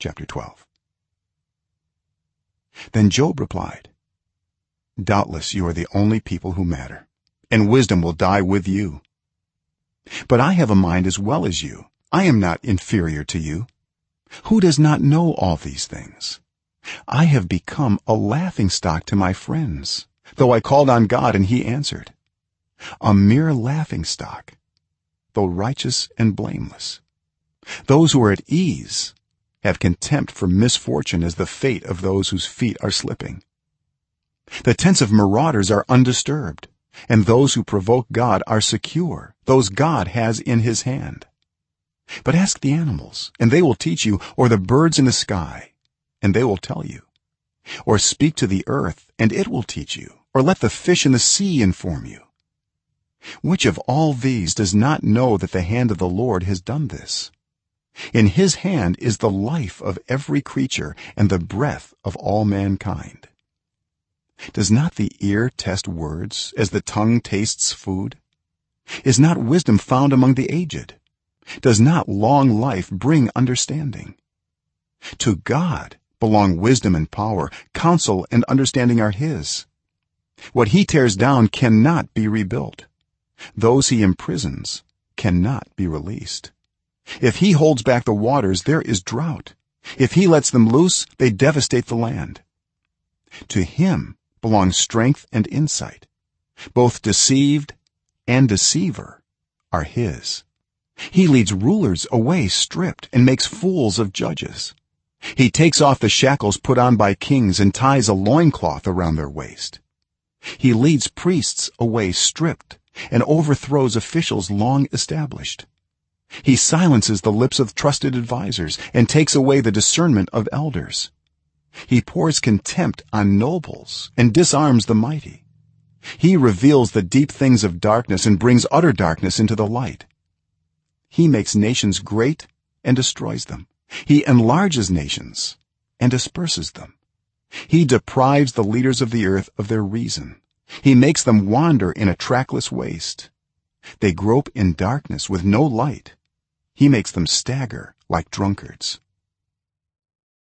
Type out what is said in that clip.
chapter 12 then job replied doubtless you are the only people who matter and wisdom will die with you. But i have a mind as well as you. I am not inferior to you. Who does not know all these things? I have become a laughing stock to my friends though i called on god and he answered. A mere laughing stock though righteous and blameless. Those who are at ease have contempt for misfortune as the fate of those whose feet are slipping. The tents of marauders are undisturbed and those who provoke god are secure those god has in his hand. But ask the animals and they will teach you or the birds in the sky and they will tell you. Or speak to the earth and it will teach you or let the fish in the sea inform you. Which of all these does not know that the hand of the lord has done this in his hand is the life of every creature and the breath of all mankind. Does not the ear test words as the tongue tastes food? Is not wisdom found among the aged? Does not long life bring understanding? To god belong wisdom and power counsel and understanding are his. What he tears down cannot be rebuilt. Those he imprisons cannot be released if he holds back the waters there is drought. If he lets them loose they devastate the land. To him belong strength and insight. Both deceived and deceiver are his. He leads rulers away stripped and makes fools of judges. He takes off the shackles put on by kings and ties a loincloth around their waist. He leads priests away stripped and overthrows officials long established he silences the lips of trusted advisers and takes away the discernment of elders. He pours contempt on nobles and disarms the mighty. He reveals the deep things of darkness and brings utter darkness into the light. He makes nations great and destroys them. He enlarges nations and disperses them. He deprives the leaders of the earth of their reason. He makes them wander in a trackless waste. They grope in darkness with no light he makes them stagger like drunkards